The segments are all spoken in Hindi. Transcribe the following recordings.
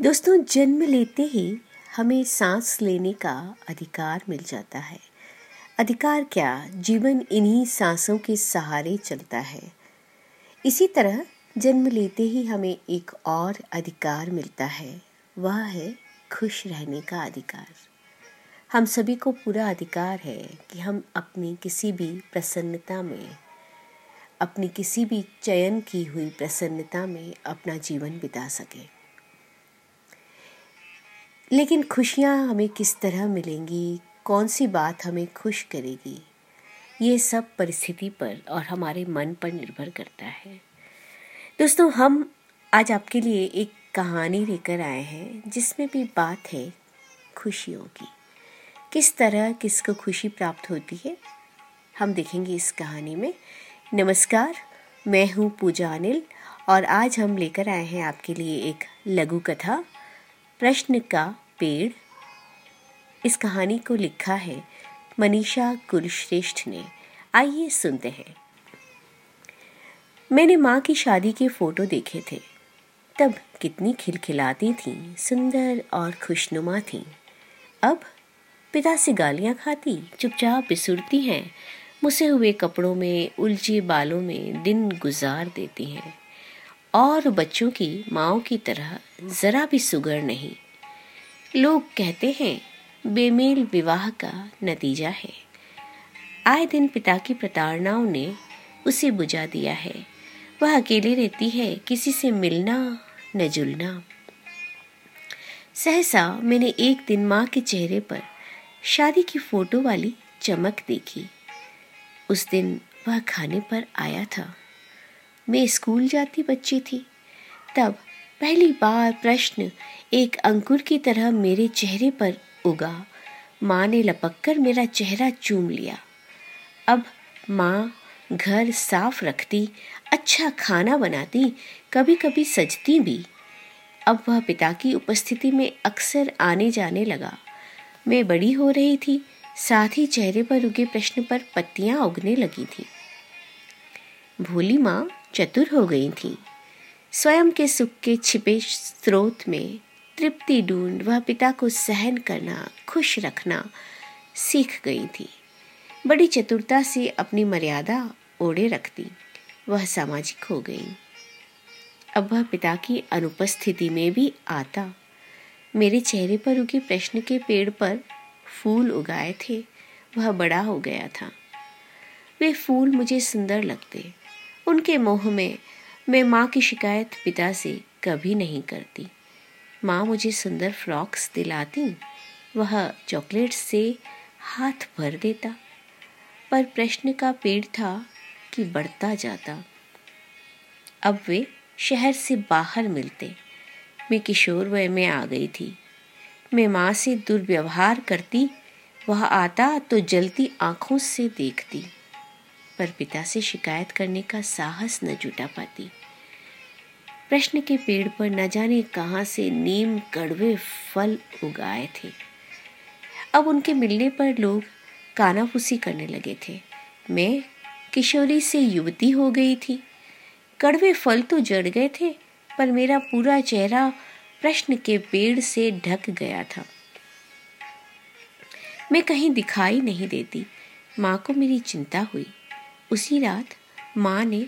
दोस्तों, जन्म लेते ही हमें सांस लेने का अधिकार मिल जाता है। अधिकार क्या? जीवन इन्हीं सांसों के सहारे चलता है। इसी तरह जन्म लेते ही हमें एक और अधिकार मिलता है, वह है खुश रहने का अधिकार। हम सभी को पूरा अधिकार है कि हम अपनी किसी भी प्रसन्नता में, अपनी किसी भी चयन की हुई प्रसन्नता में अपना जीवन बिता सकें। लेकिन खुशियाँ हमें किस तरह मिलेंगी? कौन सी बात हमें खुश करेगी? ये सब परिस्थिति पर और हमारे मन पर निर्भर करता है। दोस्तों, हम आज आपके लिए एक कहानी लेकर आए हैं, जिसमें भी बात है खुशियों की। किस तरह किसको खुशी प्राप्त होती है? हम देखेंगे इस कहानी में। नमस्कार, मैं हूँ पूजा अनिल और आज हम लेकर आए हैं आपके लिए एक लघु कथा। प्रश्न का पेड़। इस कहानी को लिखा है मनीषा कुलश्रेष्ठ ने। आइए सुनते हैं। मैंने माँ की शादी के फ़ोटो देखे थे। तब कितनी खिलखिलाती थी, सुंदर और खुशनुमा थी। अब पिता से गालियाँ खाती, चुपचाप बिसुरती हैं, मुसे हुए कपड़ों में, उलझे बालों में दिन गुजार देती हैं। और बच्चों की माओ की तरह ज़रा भी सुगर नहीं। लोग कहते हैं, बेमेल विवाह का नतीजा है। आए दिन पिता की प्रताड़नाओं ने उसे बुझा दिया है। वह अकेली रहती है, किसी से मिलना न जुलना। सहसा मैंने एक दिन माँ के चेहरे पर शादी की फ़ोटो वाली चमक देखी। उस दिन वह खाने पर आया था। मैं स्कूल जाती बच्ची थी। तब पहली बार प्रश्न एक अंकुर की तरह मेरे चेहरे पर उगा। माँ ने लपक कर मेरा चेहरा चूम लिया। अब माँ घर साफ़ रखती अच्छा खाना बनाती कभी कभी सजती भी। अब वह पिता की उपस्थिति में अक्सर आने जाने लगा। मैं बड़ी हो रही थी, साथ ही चेहरे पर उगे प्रश्न पर पत्तियाँ उगने लगी थी। भोली माँ चतुर हो गई थी। स्वयं के सुख के छिपे स्रोत में तृप्ति ढूंढ, वह पिता को सहन करना, खुश रखना सीख गई थी। बड़ी चतुरता से अपनी मर्यादा ओढ़े रखती, वह सामाजिक हो गई। अब वह पिता की अनुपस्थिति में भी आता। मेरे चेहरे पर उगे प्रश्न के पेड़ पर फूल उगाए थे, वह बड़ा हो गया था। वे फूल मुझे सुंदर लगते उनके मोह में मैं माँ की शिकायत पिता से कभी नहीं करती। माँ मुझे सुंदर फ्रॉक्स दिलाती, वह चॉकलेट से हाथ भर देता। पर प्रश्न का पेड़ था कि बढ़ता जाता। अब वे शहर से बाहर मिलते। मैं किशोर वय में आ गई थी। मैं माँ से दुर्व्यवहार करती, वह आता तो जलती आँखों से देखती। पर पिता से शिकायत करने का साहस न जुटा पाती। प्रश्न के पेड़ पर न जाने कहाँ से नीम कड़वे फल उगाए थे। अब उनके मिलने पर लोग कानाफूसी करने लगे थे। मैं किशोरी से युवती हो गई थी। कड़वे फल तो जड़ गए थे, पर मेरा पूरा चेहरा प्रश्न के पेड़ से ढक गया था। मैं कहीं दिखाई नहीं देती। माँ को मेरी चिंता हुई। उसी रात माँ ने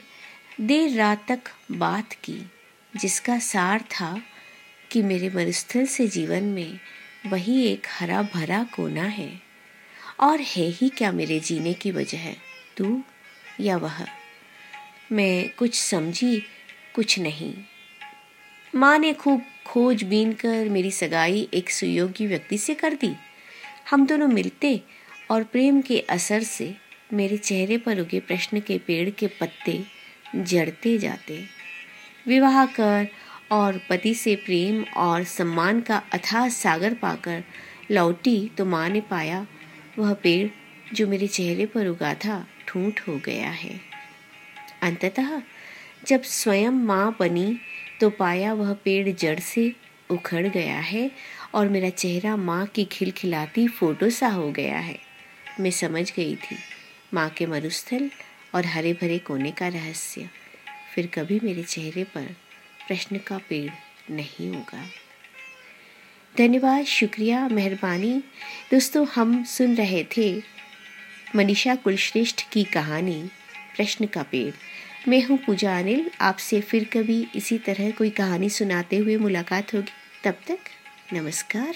देर रात तक बात की, जिसका सार था कि मेरे मरुस्थल से जीवन में वही एक हरा भरा कोना है। और है ही क्या मेरे जीने की वजह, तू या वह? मैं कुछ समझी, कुछ नहीं। माँ ने खूब खोज बीन कर मेरी सगाई एक सुयोगी व्यक्ति से कर दी। हम दोनों मिलते और प्रेम के असर से मेरे चेहरे पर उगे प्रश्न के पेड़ के पत्ते जड़ते जाते। विवाह कर और पति से प्रेम और सम्मान का अथाह सागर पाकर लौटी तो माँ ने पाया, वह पेड़ जो मेरे चेहरे पर उगा था ठूंठ हो गया है। अंततः जब स्वयं माँ बनी तो पाया वह पेड़ जड़ से उखड़ गया है और मेरा चेहरा माँ की खिलखिलाती फ़ोटो सा हो गया है। मैं समझ गई थी माँ के मरुस्थल और हरे भरे कोने का रहस्य। फिर कभी मेरे चेहरे पर प्रश्न का पेड़ नहीं होगा। धन्यवाद, शुक्रिया, मेहरबानी। दोस्तों, हम सुन रहे थे मनीषा कुलश्रेष्ठ की कहानी, प्रश्न का पेड़। मैं हूँ पूजा अनिल। आपसे फिर कभी इसी तरह कोई कहानी सुनाते हुए मुलाकात होगी। तब तक नमस्कार।